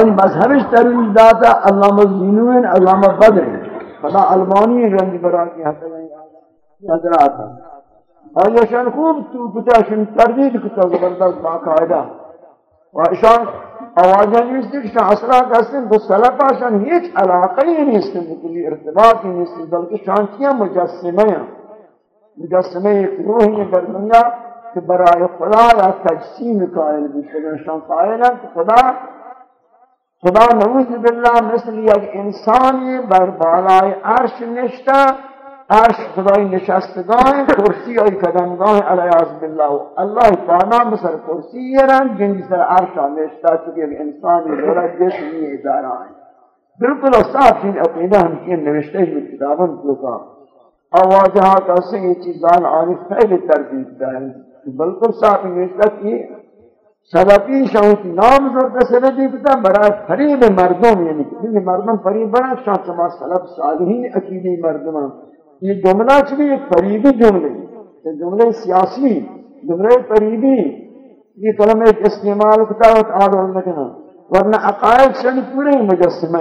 اور مذہبش ترویج داتا علامہ زینوین علامہ بدر فدا البانی رنگ برا کی حضرات اور یہ شان خوب تو کتا شن تردید کتا زبردست باقاعدہ و اشان آوازہ نیستی کہ شان اسرا کسن تو سلپا شان ہیچ علاقہ ہی نیستی بکلی ارتباط ہی نیستی بلکہ شان کیا مجسمہ ہیں مجسمہ ایک روح ہی بردنگا کہ برای خدا یا تجسیم قائل بھی شان قائل ہے کہ خدا خدا نعوذ بالله مثل یک انسانی بر بالای عرش نشته عرش خدای نشستگاه کرسی های کدنگاه علی عز بالله الله تعالی مثل کرسی یرن جنگی سر عرش نشته چون یک انسانی داره جسمی داران بلکل اصحاب این اقیده همچین نوشته بود کتابان دوکا آواجه ها کسی چیزان آنی خیلی تردید دارن بلکل صاحب نوشته که شاہی نام زور کا سبب دیکھتا برا فریب مردم یعنی کہ مردم فریب بڑا شاہ سما سلب صالحین عقیدی مردم یہ جملہ چلی ایک فریبی جملے یہ جملے سیاسی جملے فریبی یہ کلم ایک استعمال کتا ہے آگ اللہ کہنا ورنہ عقائد سے پورے مجسمہ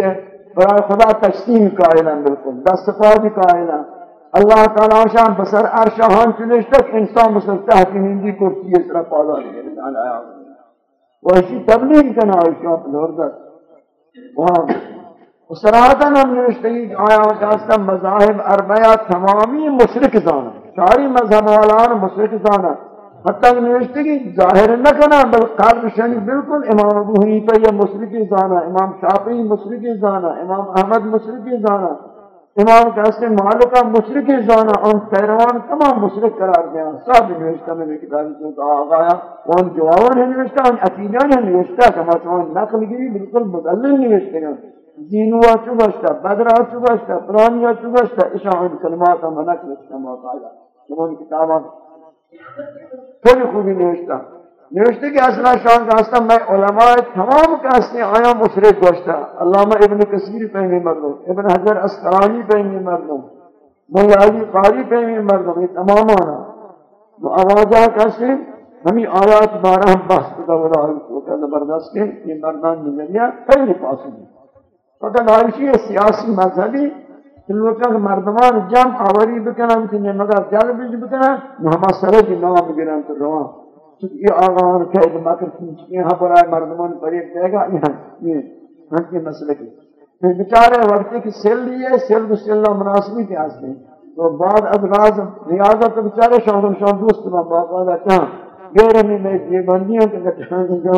یہ برا خدا تشتیم قائلہ بالکل دست پا بھی قائلہ اللہ تعالیٰ شان بسر ارشان ہم انسان بسر تحقین ہندی کرتی اس طرح پالا لے رسان وہ اسی تبلیغ کنا ہے شاہ پلور در وہاں سراحتاً ہم نوشتگی آیا و جاستا مذاہب عربیہ تمامی مشرک زانا ساری مذہب والان مشرک زانا حتی نوشتگی ظاہر نہ کنا بل قلب شنی بالکل امام ابو حنیفہ یا مشرکی زانا امام شافعی مشرکی زانا امام احمد مشرکی زانا امام قاسم مالکہ مشرق زانہ ان پیروان تمام مشرق قرار دیا سب نوشتہ میں کتابی سے تو آغا آیا ان جواور ہیں نوشتہ ان عقیدہ ہیں نوشتہ کما چون نقل گری بلکل مدلل نوشتے ہیں دینو آچو باشتا بدر آچو باشتا پرانی آچو باشتا اشا ان کلمات منک نوشتہ موقع آیا تمام کتابہ پھر خوبی نوشتہ نوشته که اصلا شان داستان میں علماء تمام کاسنی آیا مفرد گوشتا علامہ ابن کثیر پہمی مردم ابن حجر اسقلانی پہمی مردم مولا علی قاری پہمی مردم یہ تمام آنا تو آوازہ کاسنی ہمیں آیات بارہ ہم بحث کتا ولا آیت وقت زبردست کے یہ مردان نظریہ خیلی پاسو دی فقط آئیشی سیاسی مذہبی لوٹاں کے مردمان جمع آوری بکنن کہ نمگا جالبیج بکنن محمد صلی اللہ علیہ وسلم نام گرن تو روان چونکہ یہ آغان قید مکر کی یہاں پر شاندم ہاں، مناسبی کے آس تو بعد از راز بچارے دوست میں میں گیر یہ بندیوں کے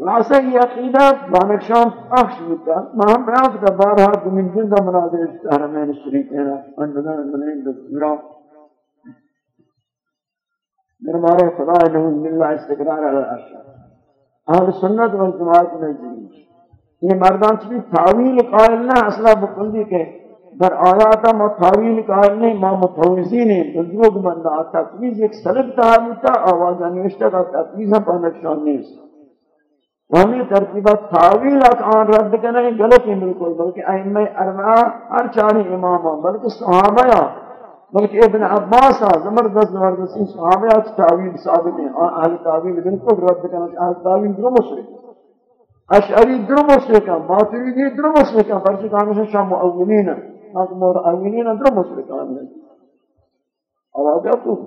خلاصہ یہ عقیدہ پخش ہوتا میں بارہا کہنا خدا استقرار علی اہل سنت بار جی. یہ مردان چلی قائل نہ اصلا در آیاتا ما قائل نہیں ما تھا نکالنا بزرگ بندہ تقویز ایک سلب آتا پلیز ایک سرکتا آواز آتا پلیز ہمیں ترتیبہ تعویلات آن رد کرنے غلطی بالکل بلکہ ائمہ اربعہ ہر چار امام بلکہ صحابہ بلکہ ابن عباس زبردست زبردستی صحابہ تعویل ثابت ہیں اور اہل تعویل بالکل رد کرنا اہل تعویل درو مشرک اشعری درو مشرک ماتریدی درو مشرک فرشی سے شام مؤولین ہم مور اولین درو مشرک ہیں اور اگر تو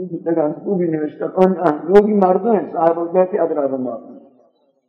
یہ جگہ کو بھی نوشتہ کون لوگ مردوں ہیں صاحب البیت ادرا بندہ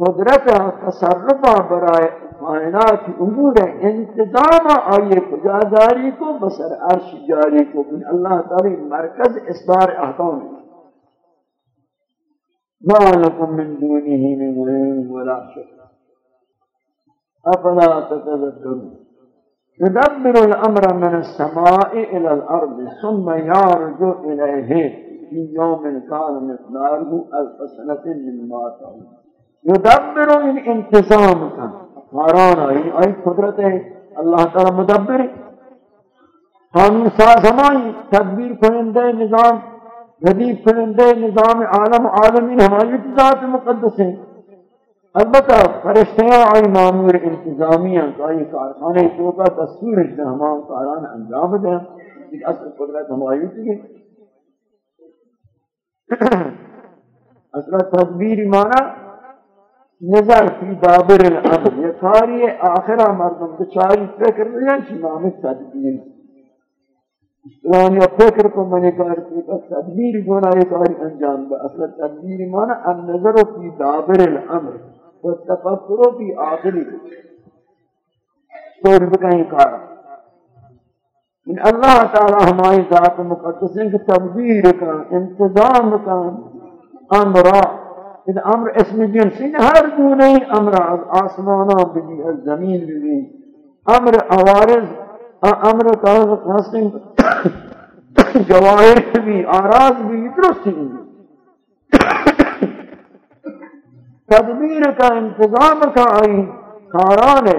قدرت تصرف برای معنات امور انتظام آئیے خدا کو بسر عرش جاری کو من اللہ تعالی مرکز اصدار احکام ما لکم من دونه من علم ولا شکر افلا تتذکر يدبر الامر من السماء الى الارض ثم يرجع اليه في يوم كان مقداره الف سنه مما تعود یدبر ان انتظام ماران آئی یعنی آئی قدرت ہے اللہ تعالی مدبر قانون ساز ہماری تدبیر کنندے نظام جدید کنندے نظام عالم عالمین ہماری ذات مقدس ہیں البتہ فرشتیاں آئی معمور انتظامیاں آئی کارخانے تو کا تصویر جن ہمارا کاران انجام دیا اصل قدرت ہماری تھی اصل تدبیر مانا نظر في دابر الامر یہ کاری آخرہ مردم فكر فکر لیان چی نامت تدبیر اسلامی فکر کو منی کار کی تدبیر جونا یہ کاری انجام دا اصل تدبیر مانا النظر في دابر الامر والتفکر فی آخری سور بکہیں كارا من الله تعالى ہمائی ذات مقدس ان کی تدبیر انتظام كان امرہ الأمر اسم جنسي هر دونه امر از آسمانان بگی از زمین بگی امر عوارض امر قسم جواهر بگی آراز بگی درستی بگی تدبیر کا انتظام کا آئین کاران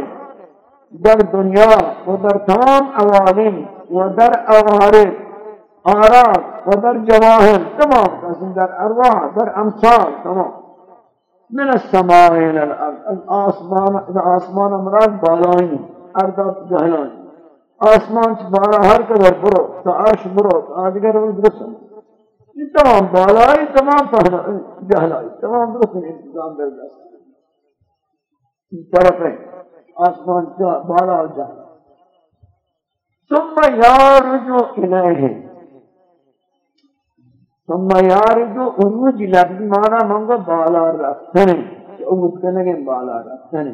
در دنیا و در تمام عوالم و در عوارض آراز و در جواهر تمام در ارواح در امثال تمام من السماء إلى الأرض آسمان آسمان مراد بالانی أرض جهلانی آسمان چ بالا هر قدر برو تعاش برو آدگر روز درسن این تمام بالایی تمام جهلایی تمام درس انتظام در دست طرف آسمان بالا جهل ثم یارجو الیہ ثم عروج لفظ مانا بالا بالا رفتنے رفتنے کہ کہ عبود کرنے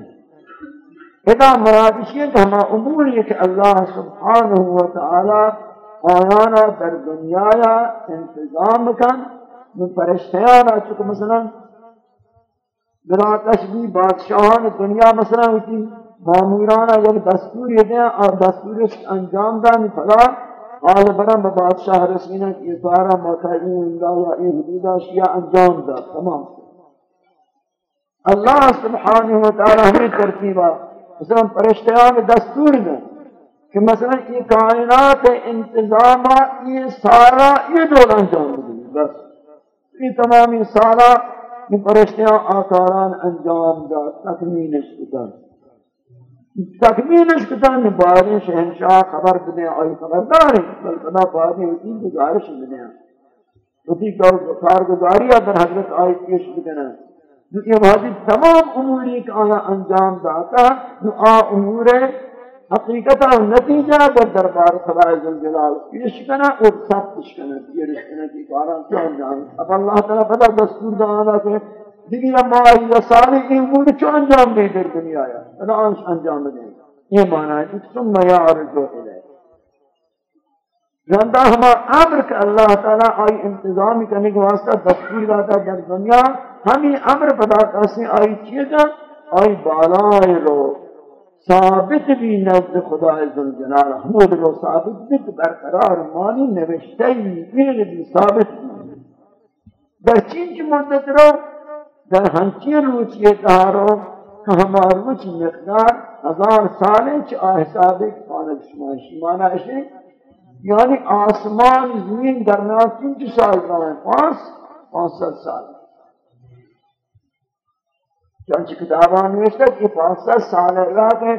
کے ادا امور یہ اللہ سبحانہ وتعالی آیانا بادشاہ دنیا مثلا ہوتی مسلامہ دیں اور انجام دان فلا آل برا مباس شاہ رسینہ کی اتارا مطاعین این اہدیدہ شیعہ انجام دا تمام اللہ سبحانہ وتعالی ہمیں ترتیبہ مثلا پرشتیان دستور میں کہ مثلا یہ کائنات انتظامہ یہ سارا یہ دول انجام دی بس یہ تمامی سارا یہ پرشتیان آتاران انجام دا تکمینش شکر تخمین اس کتا نے بارے شہنشاہ خبر بنے آئی خبر دارے بلکنہ بارے ہوتی گزارش بنے ہوتی کار گفار گزاری در حضرت آئی پیش بنے جو یہ بھاجی تمام اموری کا آیا انجام داتا جو آ امور ہے حقیقتا نتیجہ در دربار خبر زلزلال پیش کنا اور سب پیش کنا پیش کنا کی بارا کیا انجام اب اللہ تعالیٰ بدا دستور دانا کہ دنیا مال و سال این بود چو انجام دید در دنیا یا انا انجام دید یہ معنی ہے کہ سم یا عرض و علی جاندہ ہما عمر کہ اللہ تعالیٰ آئی انتظام کرنے کے واسطہ دفتیر آتا در دنیا ہمی عمر پتا کسی آئی چیئے گا آئی بالائے رو ثابت بھی نزد خدا عزل جلال حمود رو ثابت بھی برقرار مانی نوشتی بھی ثابت بھی در چینچ مدت رو فرهنگی روچی دارو که همار وچ مقدار هزار ساله که احسابی کانه شما شما نشه یعنی آسمان زمین در ناسین چه سال دارن پانس پانسد سال چنانچه کتابان نوشتد که پانسد سال رات ہے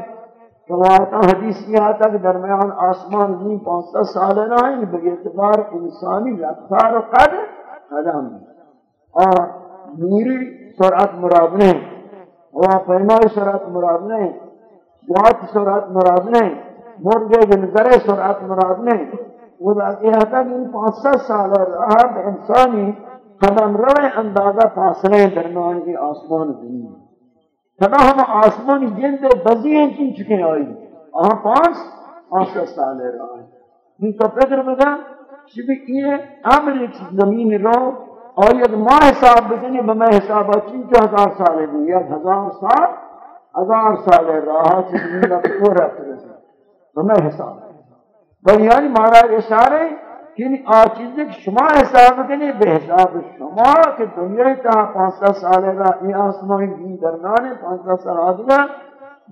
روایت حدیث میں آتا کہ درمیان آسمان زمین پانسد سال رائیں بگی اعتبار انسانی رفتار و قدر قدم اور نوری سرعت مراد نہیں وہ پہنا سرعت مراد نہیں بہت سرعت مراد نہیں مرغے دن کرے سرعت مراد نہیں وہ لاتے ہیں تھا پانچ سات سال اور آپ انسانی قدم روئے اندازہ فاصلے درمیان کی آسمان دنیا تھا ہم آسمان جن سے بزی ہیں کی چکے آئی آن پانچ پانچ سات سال رہا ہے ان کا پیدر بتا شبیئی یہ امریک زمین رو اور یک ما حساب بکنی بما حساب چنچ ہزار سال ہے یا ہزار سال ہزار سال ہے راہ چنین لکھو رہت رسا بما حساب بل یعنی مارا یہ سارے کہ یعنی آچیز ایک شما حساب بکنی بے حساب شما کہ دنیا تا پانچہ سال ہے راہ یہ آسمان دین درمیان پانچ پانچہ سال آدھگا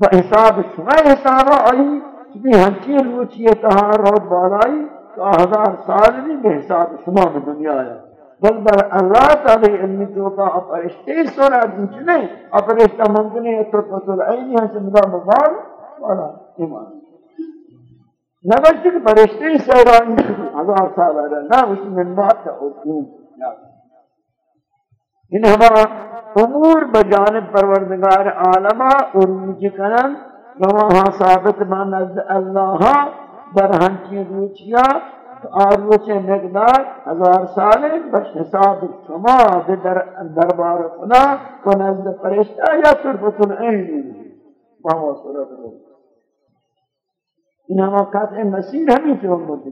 بے حساب شما حساب آئی چنین ہنچی روچی تہار روز بالائی تو ہزار سال بھی بے حساب شما میں دنیا آیا بل بل اللہ تعالی علمی تو تا اپرشتے سورا دیچ نہیں اپرشتہ ممکنی ہے تو تسل اینی ہے سمدہ مبارد والا ایمان نبچ کہ پرشتے سورا دیچ نہیں اگر صاحب اللہ اسی من بات سے اوکیم ان ہمارا امور بجانب پروردگار آلما ارمی جکنن وہاں ثابت من از اللہ برہن چیز روچیا عرض مقدار ہزار سال بر حساب شما در دربار خدا و نزد فرشته یا طرفت العین با مواصلات رو این همه قطع مسیر همین تو هم بودی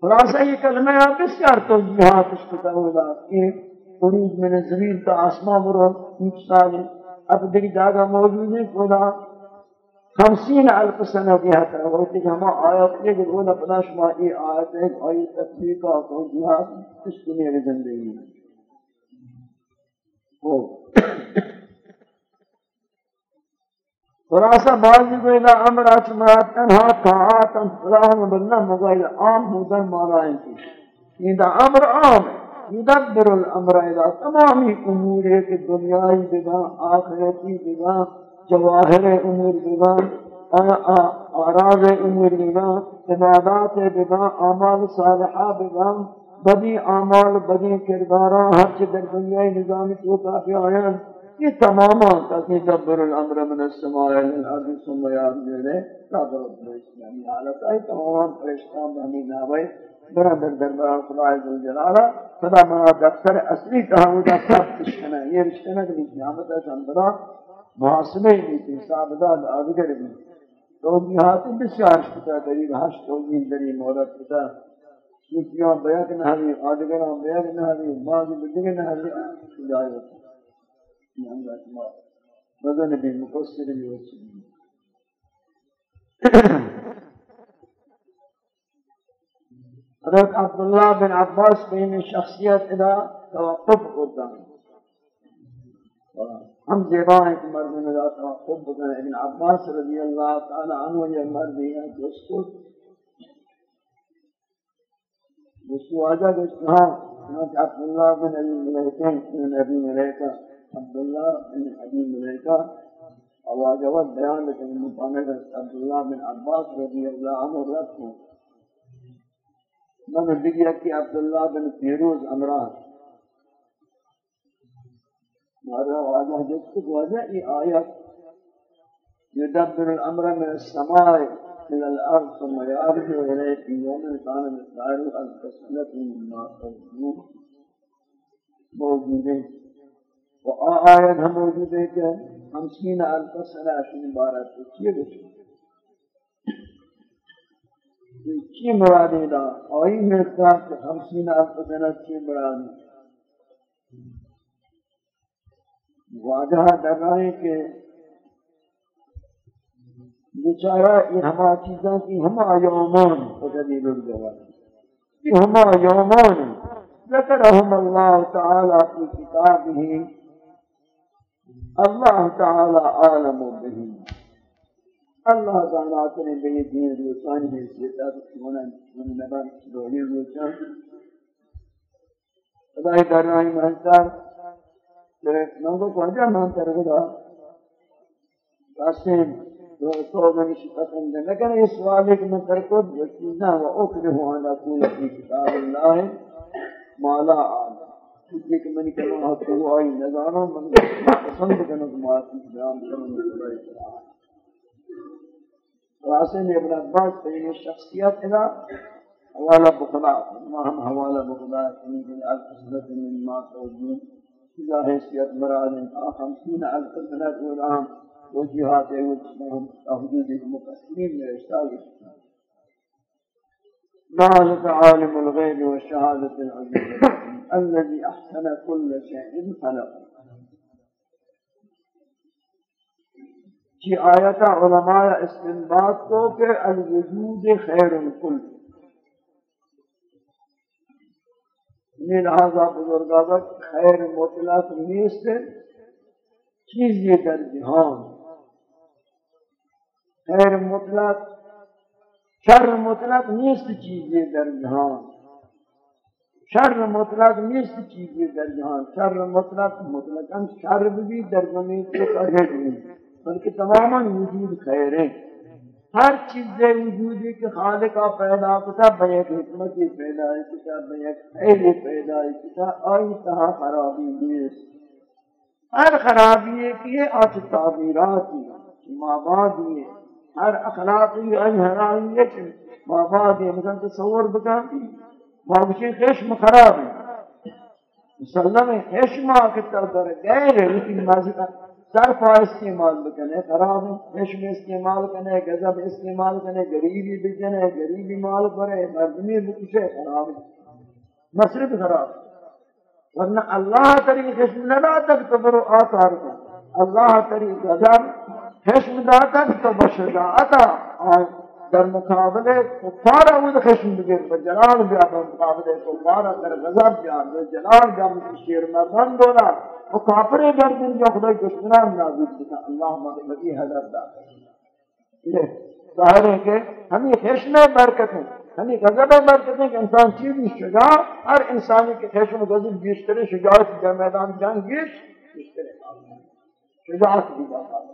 خلاصه یہ کلمہ ہے بسیار توجیحات اس کو تولاد یہ تريد من زمین تا آسمان برو ایک سال اب دیکھ جاگا موجود ہے خدا خمسین الف سنہ بھی حتا ہے وہ کہ ہم آیت نے کہ وہ اپنا شما یہ آیت ہے اور یہ تفسیر کا تو یہ اس دنیا کی زندگی ہے وہ فراسا بازی کو الہ امر اچمرا تنہا تاعتا صلاح و مغایل مغیر عام مدر مالا ہے کی یہ دا امر عام ہے یدبر الامر الہ تمامی امور ہے کہ دنیای بگاں آخرتی بگاں جواہر عمر بگا آراز عمر بگا عبادات بگا اعمال صالحہ بگا بدی اعمال بدی کردارا ہر چی در دنیا نظام تو کافی آیا یہ تماما تاکی تبر الامر من السماع الارض سمع یعنی نظر اپنے اسلامی حالت آئی تماما پرشتان بہمی نابائی برادر دربار خدا عز و جلالا خدا منا دفتر اصلی تہاں دفتر تشکنہ یہ رشتنہ کلی جامت ہے سندرہ محاسبه ای بیتی صاحبداد آدگر بی تو حاتم بسیار شکتا دلیل هشت توجیه دلیل مورد کتا نیکیان بیعت نحوی آدگران بیعت نحوی ماضی بدگر نحوی خدای وطن این امرا اتماع بدن بی مفسر بی وسیل حضرت عبداللہ بن عباس بین شخصیت الى توقف قدام ہم زیبا ایک مرد میں ہوں خوب بکنے ابن عباس رضی اللہ تعالی عنہ یہ مرد ہے کہ اس کو اس کو آجا گوشت ہاں چنانچہ عبداللہ بن عبی ملیکہ بن ابی ملیکہ عبداللہ بن عبی ملیکہ اللہ جواد بیان مطانے کا عبداللہ بن عباس رضی اللہ عنہ رکھوں میں نے دیکھا کہ عبداللہ بن فیروز امراض هذا واضح جدك وضعي آيات يدبر الأمر من السماء إلى الأرض ثم يعرض إليه في يوم كان مقداره ألف سنة مما تظنون موجودة وآيات هم موجودين كخمسين ألف سنة عشرين بارات كيف کی مرادی دا آئی مرتاح خمسين ألف سنة كي چی کہ بیچارہ یہ ہما چیزوں کی ہمارا چیزیں ہما یومان یوم اللہ تعالیٰ کی کتاب ہی اللہ تعالیٰ عالم بہین اللہ تعالیٰ اپنے بہت روشنی ڈرائی مسال نوضو قواجا مان ترغدا قاسم تو من پسند نہ کرے اس والے کہ میں ترکو ان اقول فی کتاب اللہ ما لا اعلم کہ کہ میں کلمہ ہاتھ کو آئی نظاروں من پسند کرنا معاف بیان کرنا قاسم ابن عباس بین الشخصیات الى حوالہ بخلاف ما هم حوالہ بخلاف من الاسئله مما تودون إلى حيثية مراد خمسين ألف سنة العام وجهات وجههم تحديد المقسمين من الإشتاق ذلك عالم الغيب والشهادة العزيز الذي أحسن كل شيء خلقه کی آية علماء استنباط توقع الوجود خير الكل بزرگ خیر مطلق نیست در درجان خیر مطلق نیست چیزی در چیزیں شر مطلق نیست چیزی در درجان ہاں۔ شر مطلق مطلب شر بھی در بنے کے بلکہ تمام وجود خیر ہیں ہر چیز وجودی کے خالق کا پیدا کتا بھئی ایک حکمتی پیدا ہے کتا بھئی ایک حیلی پیدا ہے کتا آئی تہا خرابی دیس ہر خرابی ہے کہ یہ آت تابیرات ہی ماباد ہی ہر اخلاقی آئی حرابی ہے کہ ماباد ہی مثلا تصور بکاتی مابشی خشم خراب ہے مسلم ہے خشم آکتا در گئے رہے لیکن مازکہ صرف استعمال بکنے خراب ہے استعمال کرنے غضب استعمال کرنے غریبی بجنے غریبی مال پرے مردمی بکشے خراب مصرف خراب ورنہ اللہ تری خشم ندا تک تو برو آثار کو اللہ تری غضب خشم دا تک تو بشدا آتا در مقابلے کفار اود خشم بگر و جلال بیا در مقابلے کفار در غضب بیا در جلال بیا مکشیر مردان دولا او کافر در دن جو خدا دشمن نازل کیتا اللہ مگر نبی حضرت دا یہ ظاہر ہے کہ ہم یہ خشم برکت ہیں ہم یہ غضب برکت ہیں کہ انسان چیز بھی شجاع ہر انسانی کے خشم غضب بیشتر ہے شجاعت کی میدان جان گیش بیشتر شجاعت بھی جائے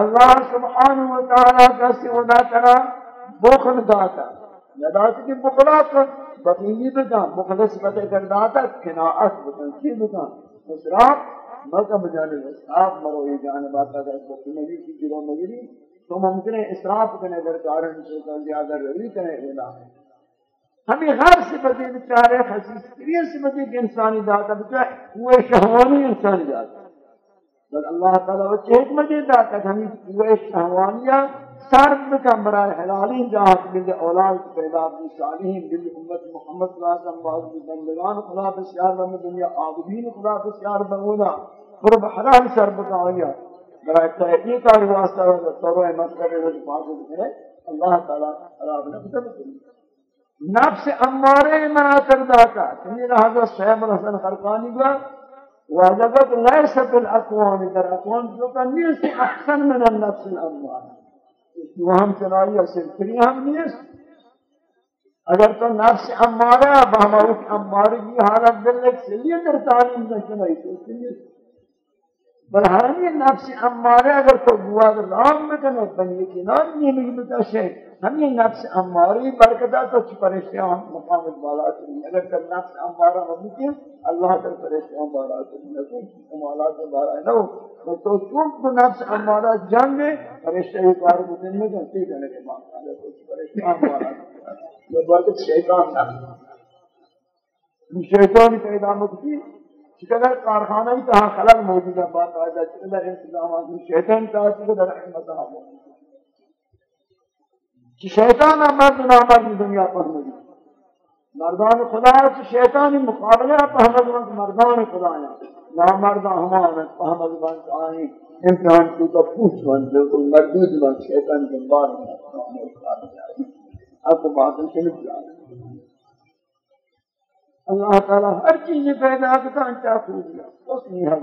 اللہ سبحانہ وتعالی کسی خدا ترہ بخل داتا ندا کی بخلا کر بطیلی بدن مخلص بده گنداتت کناعت بدن چی بدن اسراف مگم جانب اسراف مروی جانب آتا ہے بطیلی کی جلو مگری تو ممکن ہے اسراف کنے در کارن چوکن زیادہ روی کنے اولا ہمیں غیر صفتی بچارے خصیص کریے صفتی کہ انسانی داتا بچارے وہ شہوانی انسانی داتا بل اللہ تعالیٰ وچہ حکمت دیتا کہ ہمیں وہ شہوانیہ صرف بکن برای حلالین جهات بند اولاد پیدا بی صالحین بند امت محمد صلی اللہ علیہ وسلم باز بندگان خدا بسیار بم دنیا آدمین خدا بسیار بمونا برو بحلال سر بکن آیا برای تحقیق آر واسطہ و سروع مطلب رج فاضل کرے اللہ تعالیٰ عراب نفسد کرے نفس امارے منا کر داتا تمہیں حضرت صحیب الحسن خرقانی گوا وجدت ليس في الأكوان در أكوان جو كان ليس أحسن من النفس الأمارة وہم چنائی ہے صرف پھر یہ ہم نہیں اگر تو نفس امارا بہماروک اماری بھی ہارا دل ایک سلیہ در تعلیم نہ چنائی تو اس لیے بل ہرمی نفس امارا اگر تو گواد رام میں بنی بنیئے کنان نہیں مجھے بتا شہر ہمیں نفس ہماری برکت آتا تو پریشان مقام بالا کریں اگر کل نفس ہمارا ہوگی کیا اللہ کر پریشان بالا کریں نہ کمالات میں بارہ نہ ہو تو چونک تو نفس ہمارا جان گے پریشان ایک بار کو دن میں جانتی کرنے کے بعد ہے تو پریشان بالا کریں یہ برکت شیطان نہ شیطان پیدا مکتی چکہ کارخانہ ہی تہاں خلق موجود ہے بات آئیدہ چکہ در انتظامات شیطان تہاں چکہ در احمد کہ شیطان مرد نامد دنیا پر مجھے مردان خدا ہے تو شیطانی مقابلہ پہمد بند مردان خدا ہے نامردان ہمارے پہمد بند آئیں امتحان کی تو پوچھ بند بالکل مردود بند شیطان کے بار میں آپ کو بات سے نکلا اللہ تعالیٰ ہر چیز یہ پیدا کرتا ہے کیا پھول دیا اس نے ہم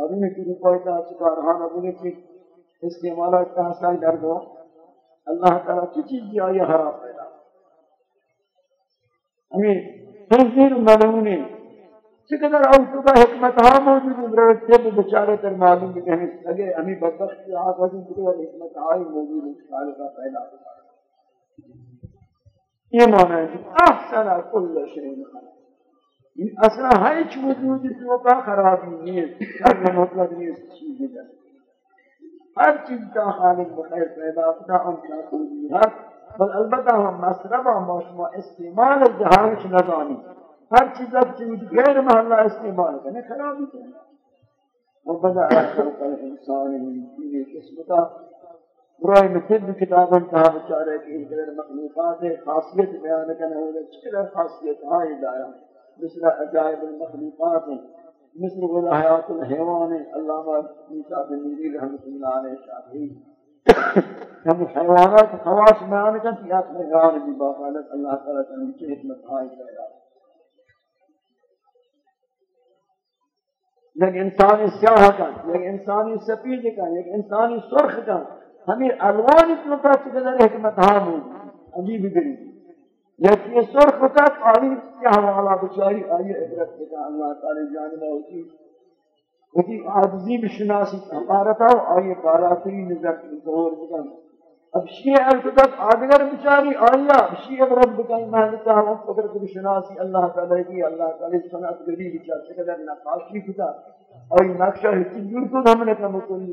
آدمی کی روپئے کا چکار ہاں آدمی کی اس کے مالا اتنا سائی درد ہو اللہ تعالیٰ کی چیز دیا آئی حرام پیدا ہمیں تنظیر معلومنی چقدر اوتو کا حکمت ہاں موجود ہے جب بچارے تر معلوم بھی لگے ہمیں بدبخت کی آنکھ وزن کی اور حکمت آئی ہاں موجود ہے کا پیدا ہوتا ہے یہ مانا ہے احسن کل شیء این اصلا هیچ وجودی تو خرابی نیست شر مطلب نیست چیزی دست هر چیز تا خالق بخیر پیدا خدا آن ناخوزی هست بل البته هم مصرف ما شما استعمال جهانش ندانی هر چیز از چیز غیر محله استعمال کنه خرابی کنه و بدا انسانی الانسان من دین قسمتا برای مثل کتاب انتها بچاره که این مخلوقات خاصیت بیان کنه و چکل خاصیت های دارم مثل عجائب المخلوقات مثل غلايات آه. الحيوان علامہ عیسیٰ بن میری رحمۃ اللہ علیہ شافعی ہم حیوانات خواص بیان کا کہ آپ نے غار بھی باقالت اللہ تعالیٰ تعالیٰ کی حکمت آئی پیدا یک انسانی سیاہ کا یک انسانی سپید کا یک انسانی سرخ کا ہمیں الوان اتنا تاکہ حکمت ہاں ہوگی عجیب یکی سرخ کت آنی کیا حوالا بچاری آئی عبرت بدا اللہ تعالی جانب آتی وہی عاجزی بشناسی امارتا و آئی بالاتری نظر ظہور بکن اب شیع الکتت آدگر بچاری آیا شیع رب بکن محلتا ہم قدرت بشناسی اللہ تعالی کی اللہ تعالی صنعت گری بچار چقدر نقاشی کتا اور نقشہ ہتی جور کو ہم نے تمکلی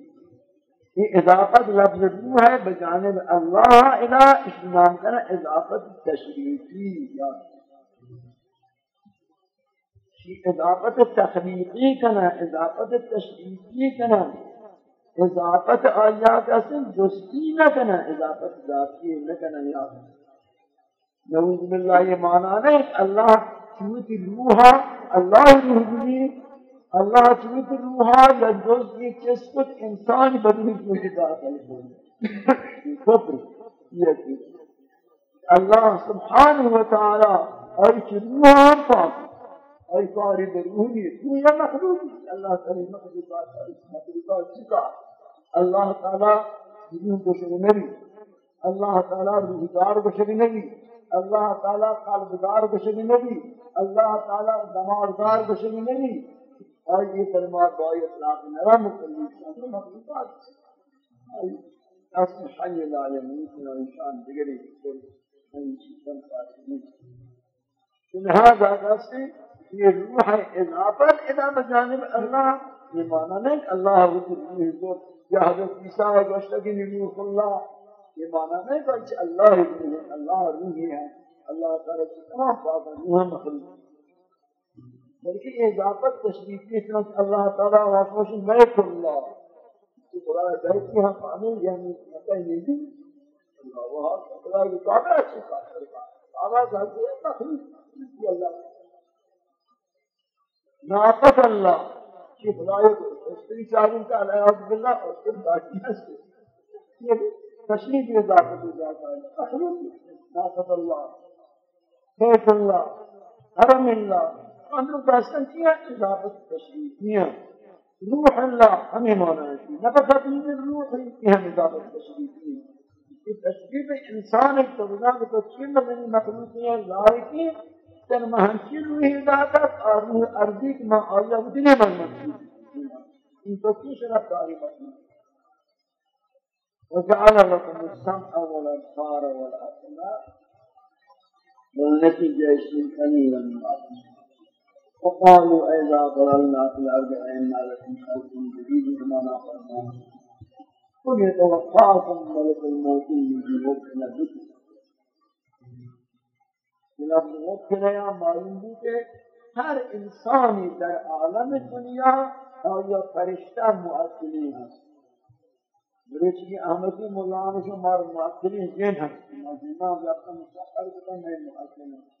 اضافت لفظ دو ہے بجانب اللہ الہ اس نام کا اضافت تشریفی یا اضافت تخلیقی کنا اضافت تشریفی کنا اضافت آیات اصل جستی نہ کنا اضافت ذاتی نہ کنا یا نعوذ باللہ یہ معنی ہے اللہ چوتی روحا اللہ روح اللہ چوید روحا یا جز یہ کس کو انسان بدلی کو داخل کرنا کفر یہ کی اللہ سبحانہ و تعالی اور روحا پاک اور ساری روحی تو یہ مخلوق اللہ تعالی مخلوقات مخلوقات چکا اللہ تعالی دین کو شنری اللہ تعالی روزگار کو شنری اللہ تعالی قلبدار کو شنری اللہ تعالی دماغدار کو شنری اور یہ کلمہ بائی اطلاق نرا مکلف شان مخلوقات اسم حی العالمین و انسان دیگری کل این چیزان فاسدی لہذا کسی یہ روح اضافت الى بجانب اللہ یہ معنی نہیں کہ اللہ روح روح کو یا حضرت عیسیٰ ہے گوشتہ کی روح اللہ یہ معنی نہیں کہ اللہ روح ہے تمام بابا روح مخلوق بلکہ اضافت تشریف کی سنس اللہ تعالیٰ واسمش بیت اللہ کی قرآن بیت کی ہم پانے یعنی کہتا ہے یہ بھی اللہ وہاں کہتا ہے کہ کعبہ اچھے کعبہ کعبہ جانتے ہیں تخلیف کی اللہ ناقص اللہ کی خدای کو استری چاہیے کہ الیاذ باللہ اور پھر باقی ہے یہ تشریف کی اضافت ہو جاتا ہے تخلیف ناقص اللہ بیت اللہ حرم اللہ عملوا باسن چیه اضافت تشریفیه روح الله همین مانایتی نفست من روحی هم اضافت تشریفیه تشریف انسان ایک طبقہ کو چین بنی مخلوقیاں ظاہر کی تن مہنچی روح اضافت اور روح ارضی کی ماں آیا اتنے من منصوب ان تو کی شرف داری بنی وجعل لكم السمع والابصار والافئده والنتيجه شيء قليلا ما وقالوا إذا ضللنا في الأرض أئنا لكم خلق جديد كما نقلنا قل يتوقعكم ملك الموت الذي وكل بكم لفظ وکل یا معلوم بود که هر انسانی در عالم دنیا آیا فرشته مؤثلی هست برای که احمدی مولانا شما مؤثلی جن هست مجموعه وقتا مسخر بودن نه مؤثلی هست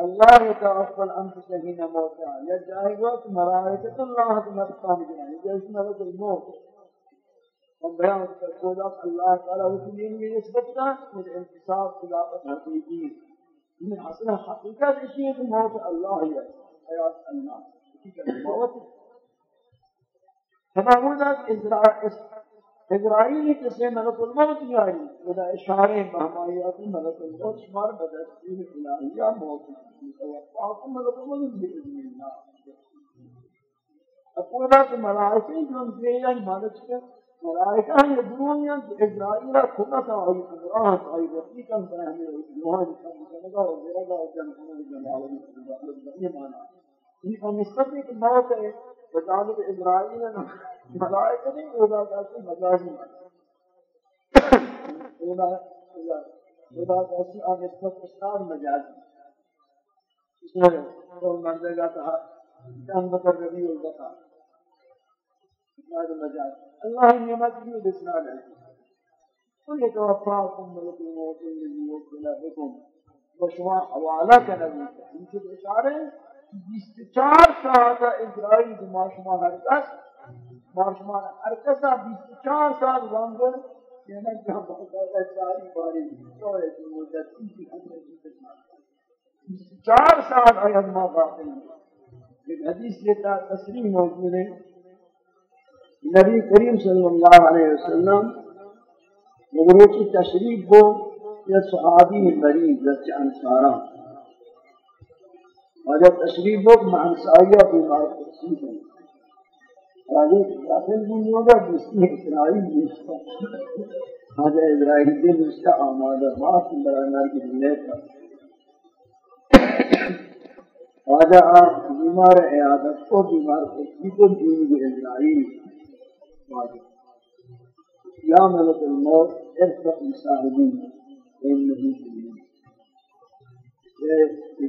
الله يتوفى الأنفس حين موتها يدعي ثم ملائكة الله ثم الصالحين يعني جاء ملك الموت والبيان تقول الله تعالى وكلين من يثبتنا من انتصار خلافة الحقيقيين من حصلها حقيقة شيء موت الله هي حياة الناس الموت فما هو ذاك إزراء اسرائیلی کسی ملک الموت یاری بدا اشاره مهمایات ملک الموت شمار بدا تیر الہیہ موت متوفاق ملک الموت بیئذن اللہ اقودا کہ ملائکی جو ہم سے یعنی ملک کے ملائکہ یہ دنوں یعنی اسرائیل خدا کا آئی قدرات آئی رفیقا برہمی روحانی سمجھنگا اور جرگا اور جنگا اور جنگا اور جنگا یہ مانا ان کا نسبت ایک موت ہے وجعلوا إبراهيم ملائكة إذا كانت مجازي إذا كانت عن نسبة إسلام مجازي इसमें कौन मान जाएगा कहा रवि और बता مجاز الله نعمت بھی بسنا ہے قل يتوفاكم ملك الموت الذي يوكل بكم وشما حوالة نبيك انت بإشارة 24 ساعت اجرایی که ما شما هست ما شما هر کسا 24 ساعت وانگر یعنی جا باقاعدہ چاری باری سوئے کی مدت ان کی حضرت کی خدمت 24 ساعت آیت ما باقی ہیں ایک حدیث لیتا تصریح موجود ہے نبی کریم صلی اللہ علیہ وسلم مغرور کی تشریف کو یا صحابی مریض یا انصارہ هذا تشريف مع مسائيات مع التشريب هذا لكن من وقت مسيح إسرائيل مشتا هذا إسرائيل دي مشتا هذا باطل برا نرجع لك هذا بیمار ہے هذا کو بیمار ہے إسرائيل هذا يا ملك الموت ارفع مساعدين إنه في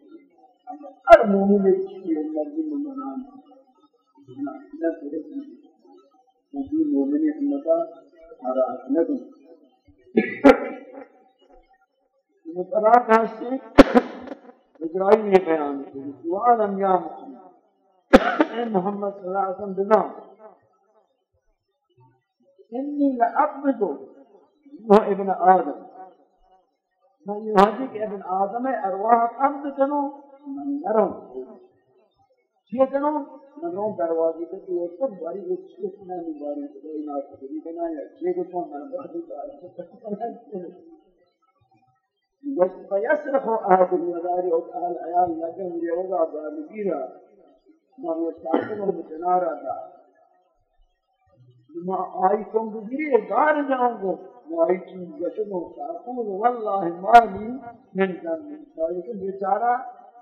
هر مؤمن کی مرضی ممنان نہ کرے مجھے مؤمن ہمتا ہر احمد مطلق ہستی اجرائی نے بیان کی سوالم یا محمد اے محمد صلی اللہ علیہ وسلم بنا انی لعبد وہ ابن آدم میں یہ حدیق ابن آدم ہے ارواح قبض کنوں نرم چیتنم منو دروازه تو تو سب باری ایک چیز نہ مباری کوئی نہ کوئی بنا یا چیز کو من بعد فيصرف أهل المدار أو أهل العيال لكن يوضع بالمديرة ما هو شاكل بتنارة دار ما آيكم بجري دار جاؤنگو ما آيكم جشنو شاكل والله ما لي من ذنب آيكم بيچارة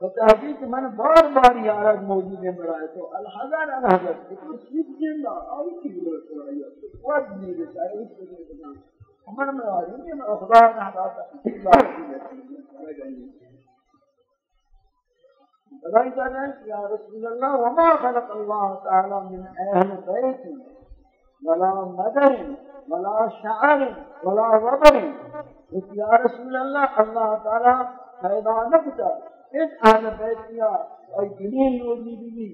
تو تحقیق من بار بار یہ آیت موجود من برايته ہے على هذا يقول سيد سیب أو آئی کی بلوٹ ہو رہی ہے وقت نہیں رہتا ہے اس کے لئے ہمارا میں آئی ہے میں خدا نے حدا رسول الله وما خلق الله تعالى من أهل بيت ولا مدر ولا شعر ولا وبر يا رسول الله الله تعالى پیدا نہ इस आदत बैठिया और गिने योगी बीवी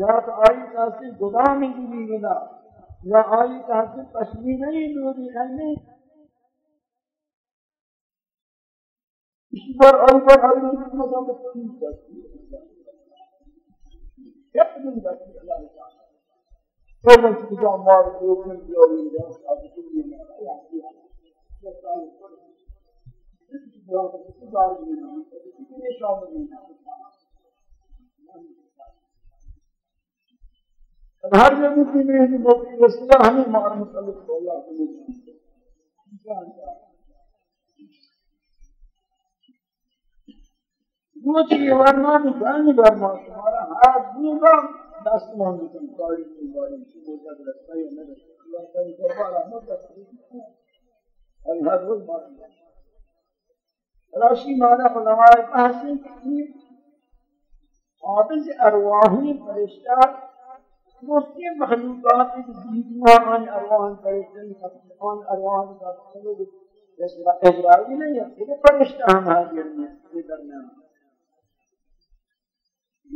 या तो आई तासी गोदाम की बीवी ना या आई तासी पश्मीना ही योगी नहीं ईश्वर और पर हर दिन में सब तीन करती है एक दिन बैठी अल्लाह का तो मैं सीधा मार दो दिन जो ये आप सुनिए मैं आपको Türk coğrafyası dair bir inanmıştır. Çünkü yaşamlı bir inanmıştır. Her yerde bir mühendim olduğu vesile hani mağarımız alıp Allah'a Due varmanı ben vermem şumara ha buradan Müslümanlıkın kavli kavli şu burada da sayın ne de Allah'tan korkar ama da Allah'ın hani var mı? راشی مانا علماء بحثی کی حافظ ارواحی فرشتہ مستی مخلوقات کی زید مہمان ارواحی فرشتہ کی حقیقان ارواحی فرشتہ کی جیسے رہا ازرائی نہیں ہے یہ فرشتہ ہم حاضر ہیں یہ درمیان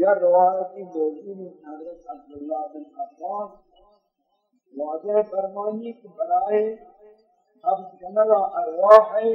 یا روایتی موجود ہے حضرت عبداللہ بن عباس واضح فرمانی کہ برائے اب جنرہ ارواح ہے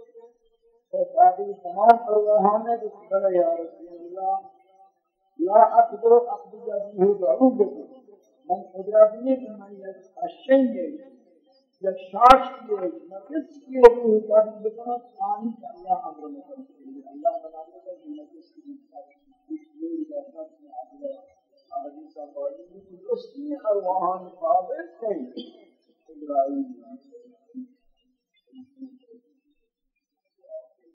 فقابل تمام پرواہان ہے جس بلا یا رسول اللہ لا اقدر اقدر جاتی ہو ضرور بکو من قدرت نہیں کہ من یک اشن ہے یک شاش کی ہے نفس کی ہے وہ حساب بکنا ثانی کہ اللہ امر میں کرتے ہیں اللہ بنانے کا جو نفس کی حساب اس میں جاتا ہے اقدر آدمی سوال ہے کہ اس کی ارواحان قابل ہے قدرت